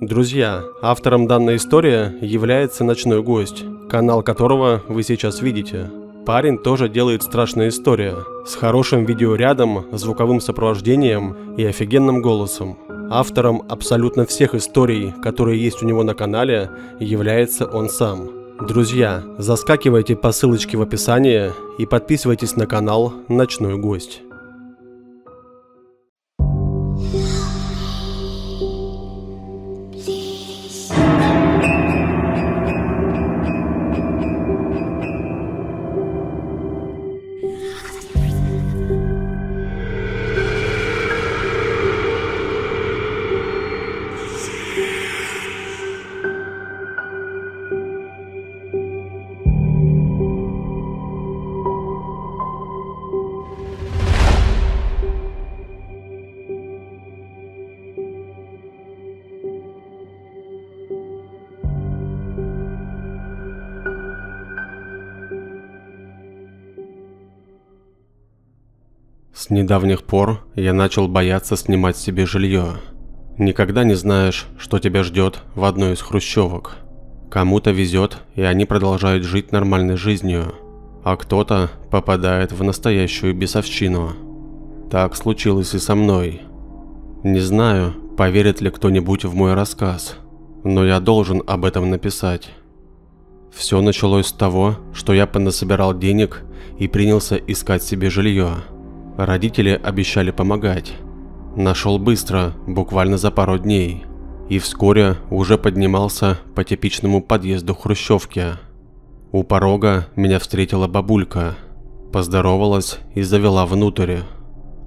Друзья, автором данной истории является «Ночной гость», канал которого вы сейчас видите. Парень тоже делает страшные истории, с хорошим видеорядом, звуковым сопровождением и офигенным голосом. Автором абсолютно всех историй, которые есть у него на канале, является он сам. Друзья, заскакивайте по ссылочке в описании и подписывайтесь на канал «Ночной гость». С недавних пор я начал бояться снимать себе жилье. Никогда не знаешь, что тебя ждет в одной из хрущевок. Кому-то везет, и они продолжают жить нормальной жизнью, а кто-то попадает в настоящую бесовщину. Так случилось и со мной. Не знаю, поверит ли кто-нибудь в мой рассказ, но я должен об этом написать. Все началось с того, что я понасобирал денег и принялся искать себе жилье. Родители обещали помогать. Нашел быстро, буквально за пару дней. И вскоре уже поднимался по типичному подъезду хрущевки. У порога меня встретила бабулька. Поздоровалась и завела внутрь.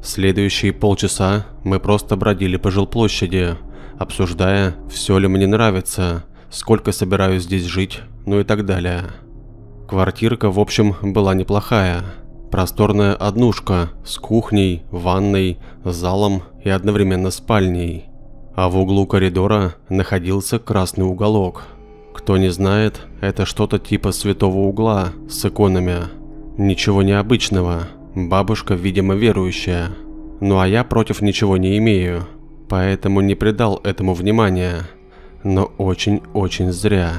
Следующие полчаса мы просто бродили по жилплощади, обсуждая, все ли мне нравится, сколько собираюсь здесь жить, ну и так далее. Квартирка, в общем, была неплохая – Просторная однушка с кухней, ванной, залом и одновременно спальней. А в углу коридора находился красный уголок. Кто не знает, это что-то типа святого угла с иконами. Ничего необычного, бабушка, видимо, верующая. Ну а я против ничего не имею, поэтому не придал этому внимания. Но очень-очень зря.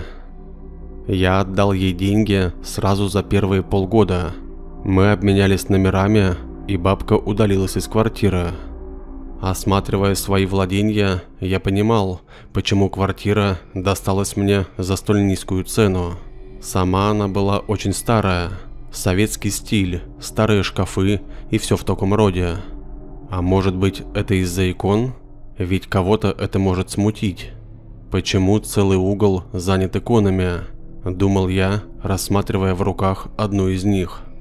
Я отдал ей деньги сразу за первые полгода – мы обменялись номерами, и бабка удалилась из квартиры. Осматривая свои владения, я понимал, почему квартира досталась мне за столь низкую цену. Сама она была очень старая, советский стиль, старые шкафы и все в таком роде. А может быть это из-за икон? Ведь кого-то это может смутить. Почему целый угол занят иконами? Думал я, рассматривая в руках одну из них –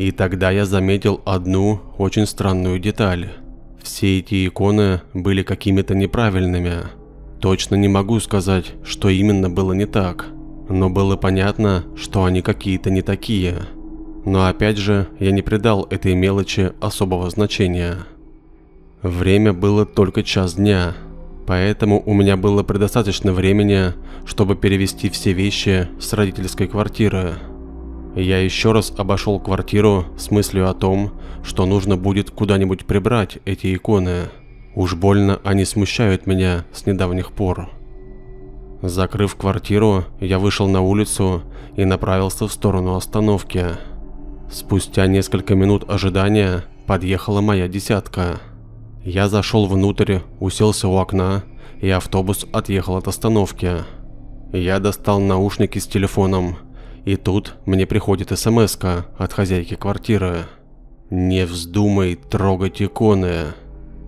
и тогда я заметил одну очень странную деталь. Все эти иконы были какими-то неправильными. Точно не могу сказать, что именно было не так, но было понятно, что они какие-то не такие. Но опять же, я не придал этой мелочи особого значения. Время было только час дня, поэтому у меня было предостаточно времени, чтобы перевести все вещи с родительской квартиры. Я еще раз обошел квартиру с мыслью о том, что нужно будет куда-нибудь прибрать эти иконы. Уж больно они смущают меня с недавних пор. Закрыв квартиру, я вышел на улицу и направился в сторону остановки. Спустя несколько минут ожидания подъехала моя десятка. Я зашел внутрь, уселся у окна, и автобус отъехал от остановки. Я достал наушники с телефоном и тут мне приходит смс от хозяйки квартиры. «Не вздумай трогать иконы».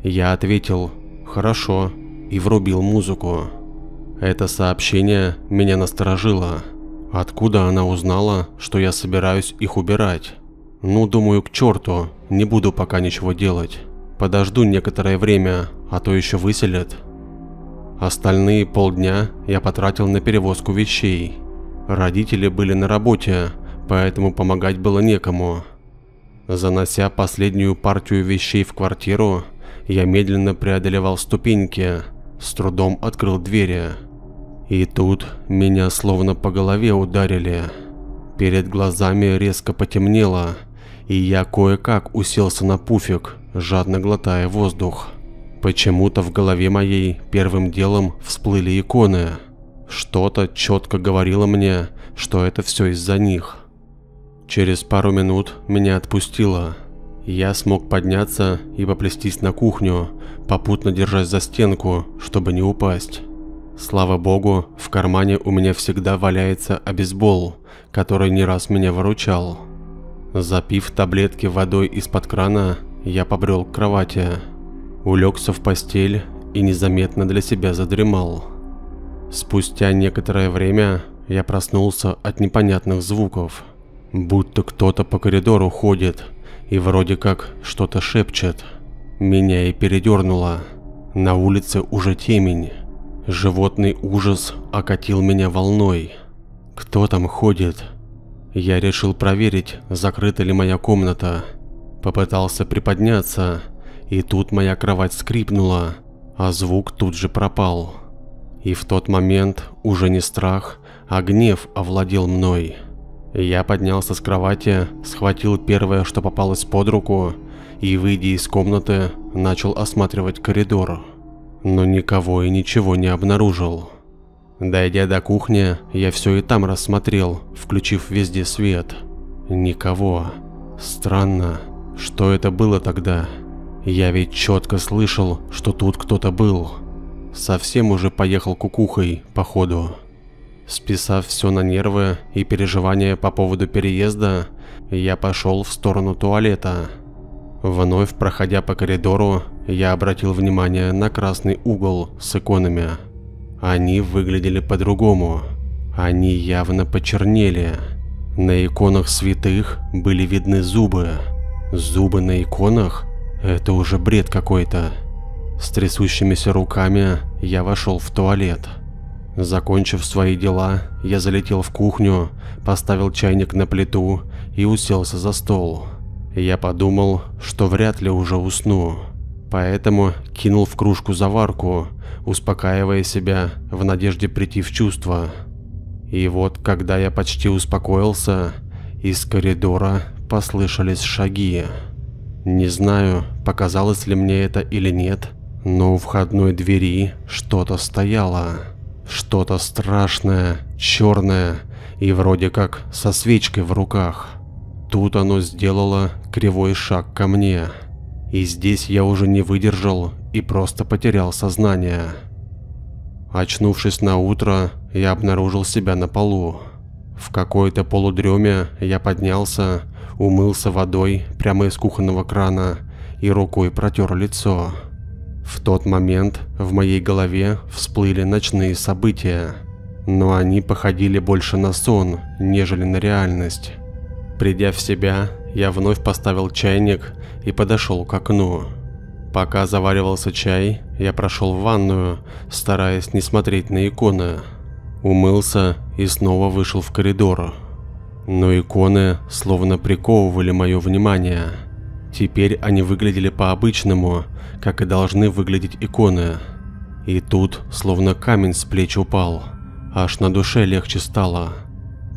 Я ответил «Хорошо» и врубил музыку. Это сообщение меня насторожило. Откуда она узнала, что я собираюсь их убирать? Ну, думаю, к черту, не буду пока ничего делать. Подожду некоторое время, а то еще выселят. Остальные полдня я потратил на перевозку вещей. Родители были на работе, поэтому помогать было некому. Занося последнюю партию вещей в квартиру, я медленно преодолевал ступеньки, с трудом открыл двери. И тут меня словно по голове ударили. Перед глазами резко потемнело, и я кое-как уселся на пуфик, жадно глотая воздух. Почему-то в голове моей первым делом всплыли иконы. Что-то четко говорило мне, что это все из-за них. Через пару минут меня отпустило. Я смог подняться и поплестись на кухню, попутно держась за стенку, чтобы не упасть. Слава богу, в кармане у меня всегда валяется обезбол, который не раз меня выручал. Запив таблетки водой из-под крана, я побрел к кровати. Улегся в постель и незаметно для себя задремал. Спустя некоторое время я проснулся от непонятных звуков. Будто кто-то по коридору ходит и вроде как что-то шепчет. Меня и передернуло. На улице уже темень. Животный ужас окатил меня волной. Кто там ходит? Я решил проверить, закрыта ли моя комната. Попытался приподняться, и тут моя кровать скрипнула, а звук тут же пропал. И в тот момент уже не страх, а гнев овладел мной. Я поднялся с кровати, схватил первое, что попалось под руку, и, выйдя из комнаты, начал осматривать коридор но никого и ничего не обнаружил. Дойдя до кухни, я все и там рассмотрел, включив везде свет. Никого. Странно, что это было тогда? Я ведь четко слышал, что тут кто-то был. Совсем уже поехал кукухой, походу. Списав все на нервы и переживания по поводу переезда, я пошел в сторону туалета. Вновь проходя по коридору, я обратил внимание на красный угол с иконами. Они выглядели по-другому. Они явно почернели. На иконах святых были видны зубы. Зубы на иконах? Это уже бред какой-то. С трясущимися руками я вошел в туалет. Закончив свои дела, я залетел в кухню, поставил чайник на плиту и уселся за стол. Я подумал, что вряд ли уже усну, поэтому кинул в кружку заварку, успокаивая себя в надежде прийти в чувство. И вот, когда я почти успокоился, из коридора послышались шаги. Не знаю, показалось ли мне это или нет, но у входной двери что-то стояло. Что-то страшное, черное и вроде как со свечкой в руках. Тут оно сделало кривой шаг ко мне. И здесь я уже не выдержал и просто потерял сознание. Очнувшись на утро, я обнаружил себя на полу. В какой-то полудреме я поднялся, умылся водой прямо из кухонного крана и рукой протер лицо. В тот момент в моей голове всплыли ночные события, но они походили больше на сон, нежели на реальность. Придя в себя, я вновь поставил чайник и подошел к окну. Пока заваривался чай, я прошел в ванную, стараясь не смотреть на иконы. Умылся и снова вышел в коридор. Но иконы словно приковывали мое внимание. Теперь они выглядели по-обычному, как и должны выглядеть иконы. И тут словно камень с плеч упал, аж на душе легче стало.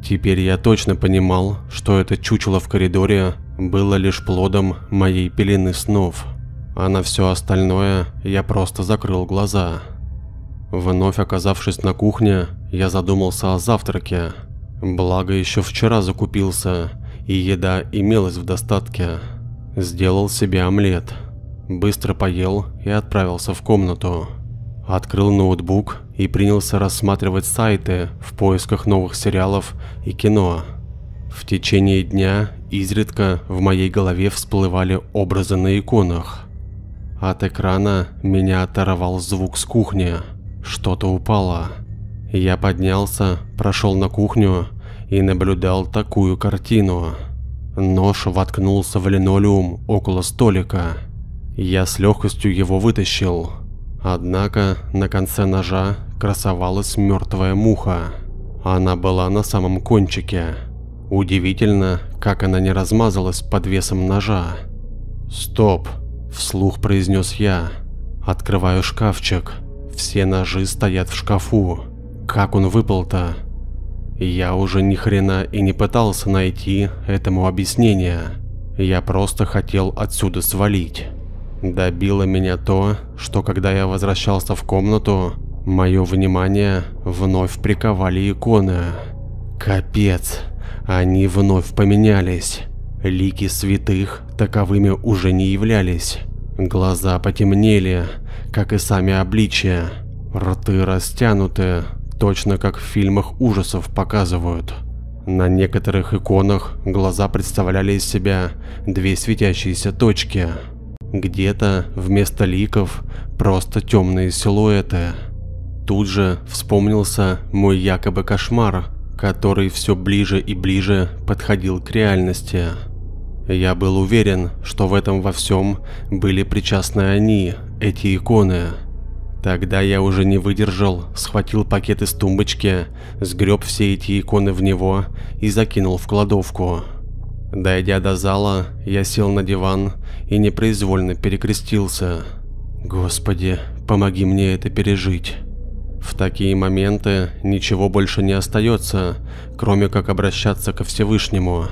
Теперь я точно понимал, что это чучело в коридоре было лишь плодом моей пелены снов, а на все остальное я просто закрыл глаза. Вновь оказавшись на кухне, я задумался о завтраке. Благо еще вчера закупился, и еда имелась в достатке. Сделал себе омлет. Быстро поел и отправился в комнату. Открыл ноутбук и принялся рассматривать сайты в поисках новых сериалов и кино. В течение дня изредка в моей голове всплывали образы на иконах. От экрана меня оторвал звук с кухни. Что-то упало. Я поднялся, прошел на кухню и наблюдал такую картину. Нож воткнулся в линолеум около столика. Я с легкостью его вытащил. Однако на конце ножа красовалась мертвая муха. Она была на самом кончике. Удивительно, как она не размазалась под весом ножа. «Стоп!» – вслух произнес я. Открываю шкафчик. Все ножи стоят в шкафу. Как он выпал-то? Я уже ни хрена и не пытался найти этому объяснение. Я просто хотел отсюда свалить. Добило меня то, что когда я возвращался в комнату, мое внимание вновь приковали иконы. Капец, они вновь поменялись. Лики святых таковыми уже не являлись. Глаза потемнели, как и сами обличия. Рты растянуты, точно как в фильмах ужасов показывают. На некоторых иконах глаза представляли из себя две светящиеся точки. Где-то вместо ликов просто темные силуэты. Тут же вспомнился мой якобы кошмар, который все ближе и ближе подходил к реальности. Я был уверен, что в этом во всем были причастны они, эти иконы. Тогда я уже не выдержал, схватил пакет из тумбочки, сгреб все эти иконы в него и закинул в кладовку. Дойдя до зала, я сел на диван и непроизвольно перекрестился. Господи, помоги мне это пережить. В такие моменты ничего больше не остается, кроме как обращаться ко Всевышнему.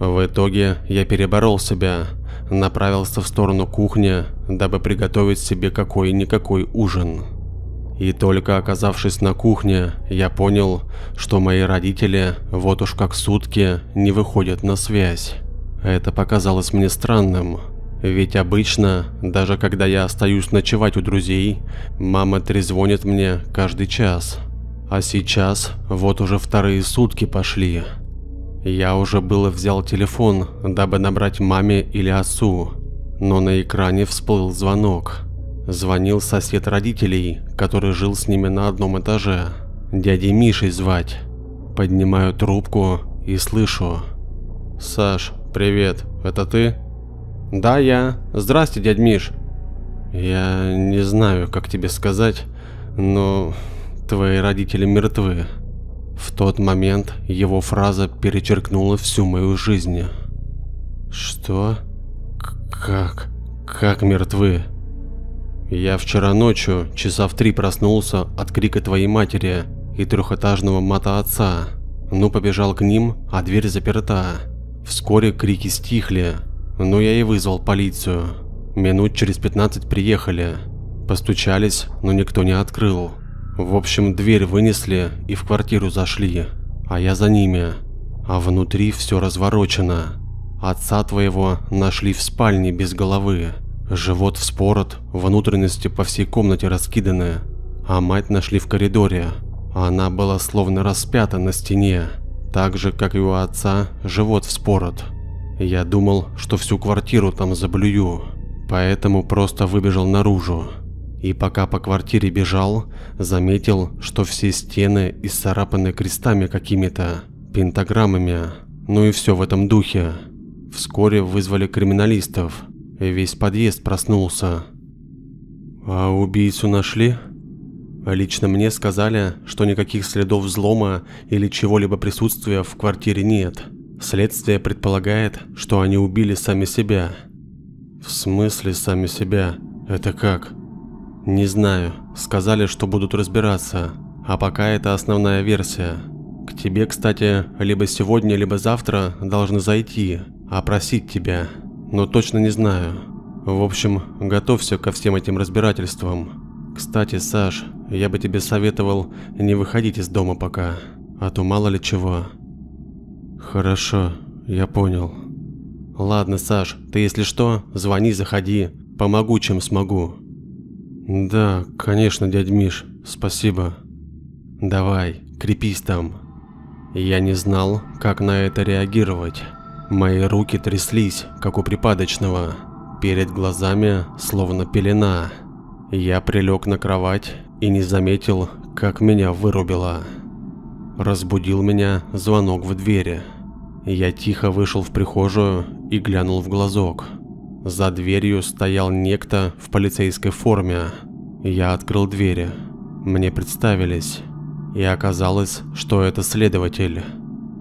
В итоге я переборол себя, направился в сторону кухни, дабы приготовить себе какой-никакой ужин. И только оказавшись на кухне, я понял, что мои родители вот уж как сутки не выходят на связь. Это показалось мне странным, ведь обычно, даже когда я остаюсь ночевать у друзей, мама трезвонит мне каждый час. А сейчас вот уже вторые сутки пошли. Я уже было взял телефон, дабы набрать маме или отцу, но на экране всплыл звонок. Звонил сосед родителей, который жил с ними на одном этаже. Дяди Мишей звать. Поднимаю трубку и слышу. «Саш, привет, это ты?» «Да, я. Здрасте, дядь Миш». «Я не знаю, как тебе сказать, но твои родители мертвы». В тот момент его фраза перечеркнула всю мою жизнь. Что? Как? Как мертвы? Я вчера ночью, часа в три проснулся от крика твоей матери и трехэтажного мата отца. Ну, побежал к ним, а дверь заперта. Вскоре крики стихли, но я и вызвал полицию. Минут через 15 приехали. Постучались, но никто не открыл. В общем, дверь вынесли и в квартиру зашли, а я за ними. А внутри все разворочено. Отца твоего нашли в спальне без головы. Живот вспорот, внутренности по всей комнате раскиданы. А мать нашли в коридоре. Она была словно распята на стене. Так же, как и у отца, живот вспорот. Я думал, что всю квартиру там заблюю. Поэтому просто выбежал наружу. И пока по квартире бежал, заметил, что все стены исцарапаны крестами какими-то, пентаграммами, ну и все в этом духе. Вскоре вызвали криминалистов, и весь подъезд проснулся. А убийцу нашли? Лично мне сказали, что никаких следов взлома или чего-либо присутствия в квартире нет. Следствие предполагает, что они убили сами себя. В смысле сами себя? Это как? Не знаю. Сказали, что будут разбираться. А пока это основная версия. К тебе, кстати, либо сегодня, либо завтра должны зайти, опросить тебя. Но точно не знаю. В общем, готовься ко всем этим разбирательствам. Кстати, Саш, я бы тебе советовал не выходить из дома пока, а то мало ли чего. Хорошо, я понял. Ладно, Саш, ты если что, звони, заходи, помогу чем смогу. Да, конечно, дядь Миш, спасибо. Давай, крепись там. Я не знал, как на это реагировать. Мои руки тряслись, как у припадочного. Перед глазами словно пелена. Я прилег на кровать и не заметил, как меня вырубило. Разбудил меня звонок в двери. Я тихо вышел в прихожую и глянул в глазок. За дверью стоял некто в полицейской форме. Я открыл двери. Мне представились. И оказалось, что это следователь.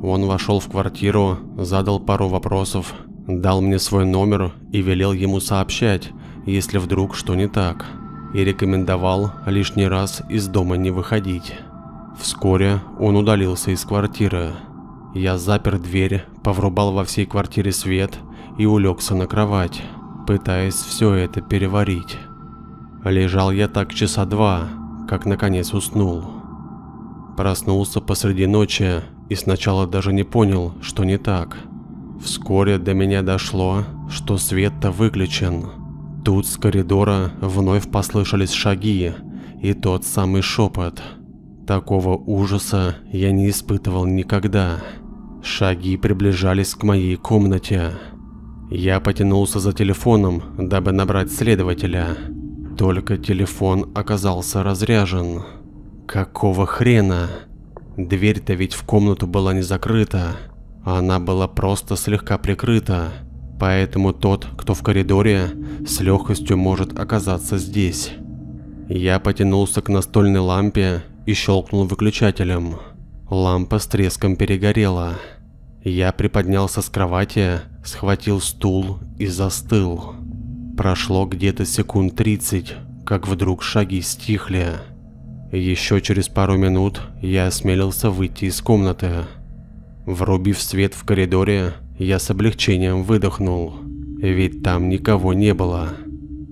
Он вошел в квартиру, задал пару вопросов, дал мне свой номер и велел ему сообщать, если вдруг что не так. И рекомендовал лишний раз из дома не выходить. Вскоре он удалился из квартиры. Я запер дверь, поврубал во всей квартире свет и улегся на кровать. пытаясь все это переварить. Лежал я так часа два, как наконец уснул. Проснулся посреди ночи и сначала даже не понял, что не так. Вскоре до меня дошло, что свет-то выключен. Тут с коридора вновь послышались шаги и тот самый шепот. Такого ужаса я не испытывал никогда. Шаги приближались к моей комнате. Я потянулся за телефоном, дабы набрать следователя. Только телефон оказался разряжен. Какого хрена? Дверь-то ведь в комнату была не закрыта, она была просто слегка прикрыта, поэтому тот, кто в коридоре, с легкостью может оказаться здесь. Я потянулся к настольной лампе и щелкнул выключателем. Лампа с треском перегорела. Я приподнялся с кровати, схватил стул и застыл. Прошло где-то секунд 30, как вдруг шаги стихли. Еще через пару минут я осмелился выйти из комнаты. Врубив свет в коридоре, я с облегчением выдохнул, ведь там никого не было.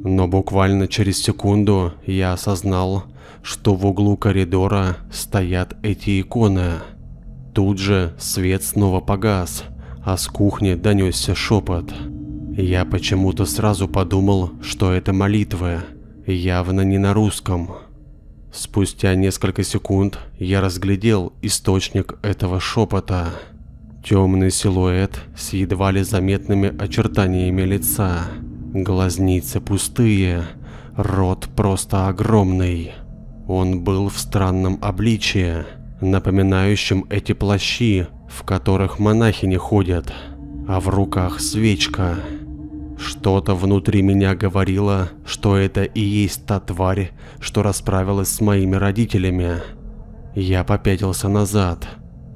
Но буквально через секунду я осознал, что в углу коридора стоят эти иконы. Тут же свет снова погас, а с кухни донесся шепот. Я почему-то сразу подумал, что это молитвы, явно не на русском. Спустя несколько секунд я разглядел источник этого шепота. Темный силуэт с едва ли заметными очертаниями лица. Глазницы пустые, рот просто огромный. Он был в странном обличии, напоминающем эти плащи, в которых монахини ходят, а в руках свечка. Что-то внутри меня говорило, что это и есть та тварь, что расправилась с моими родителями. Я попятился назад,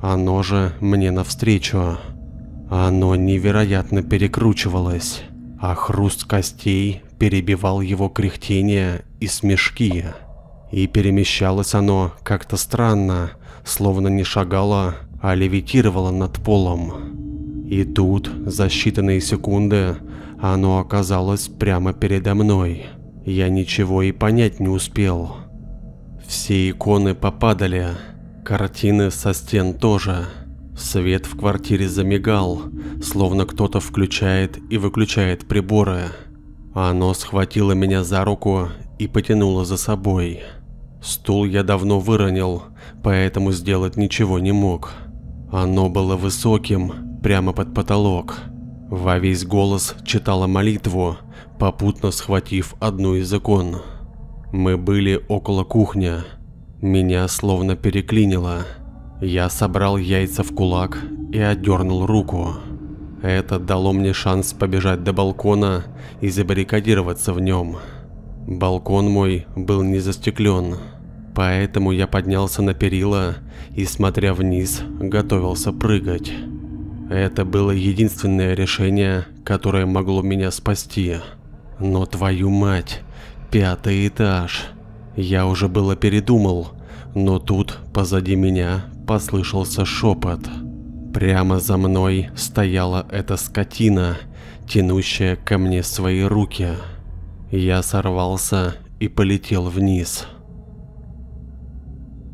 оно же мне навстречу. Оно невероятно перекручивалось, а хруст костей перебивал его кряхтение и смешки. И перемещалось оно как-то странно, словно не шагало, а левитировало над полом. И тут, за считанные секунды, оно оказалось прямо передо мной. Я ничего и понять не успел. Все иконы попадали, картины со стен тоже. Свет в квартире замигал, словно кто-то включает и выключает приборы. Оно схватило меня за руку и потянуло за собой. Стул я давно выронил, поэтому сделать ничего не мог. Оно было высоким, прямо под потолок. Во весь голос читала молитву, попутно схватив одну из икон. Мы были около кухни. Меня словно переклинило. Я собрал яйца в кулак и отдернул руку. Это дало мне шанс побежать до балкона и забаррикадироваться в нем. Балкон мой был не застеклен, поэтому я поднялся на перила и, смотря вниз, готовился прыгать. Это было единственное решение, которое могло меня спасти. Но твою мать, пятый этаж. Я уже было передумал, но тут позади меня послышался шепот. Прямо за мной стояла эта скотина, тянущая ко мне свои руки. Я сорвался и полетел вниз.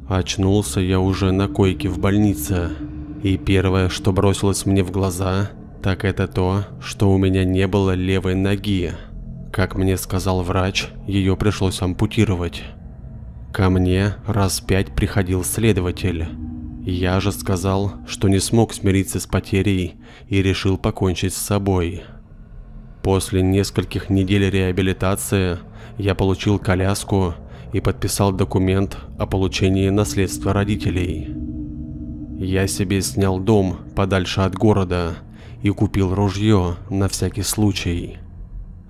Очнулся я уже на койке в больнице. И первое, что бросилось мне в глаза, так это то, что у меня не было левой ноги. Как мне сказал врач, ее пришлось ампутировать. Ко мне раз пять приходил следователь. Я же сказал, что не смог смириться с потерей и решил покончить с собой. После нескольких недель реабилитации я получил коляску и подписал документ о получении наследства родителей. Я себе снял дом подальше от города и купил ружье на всякий случай.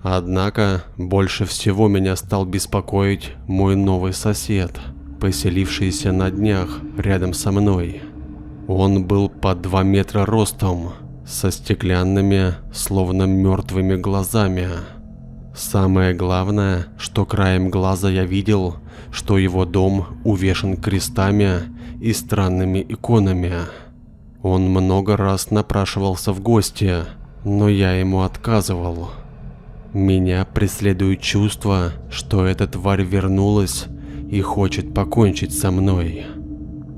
Однако больше всего меня стал беспокоить мой новый сосед, поселившийся на днях рядом со мной. Он был под 2 метра ростом, со стеклянными, словно мертвыми глазами. Самое главное, что краем глаза я видел, что его дом увешан крестами и странными иконами. Он много раз напрашивался в гости, но я ему отказывал. Меня преследует чувство, что эта тварь вернулась и хочет покончить со мной.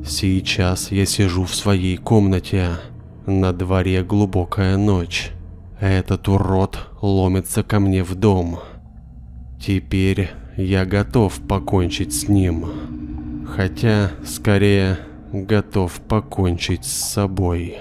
Сейчас я сижу в своей комнате. На дворе глубокая ночь. Этот урод ломится ко мне в дом. Теперь я готов покончить с ним. Хотя, скорее, готов покончить с собой.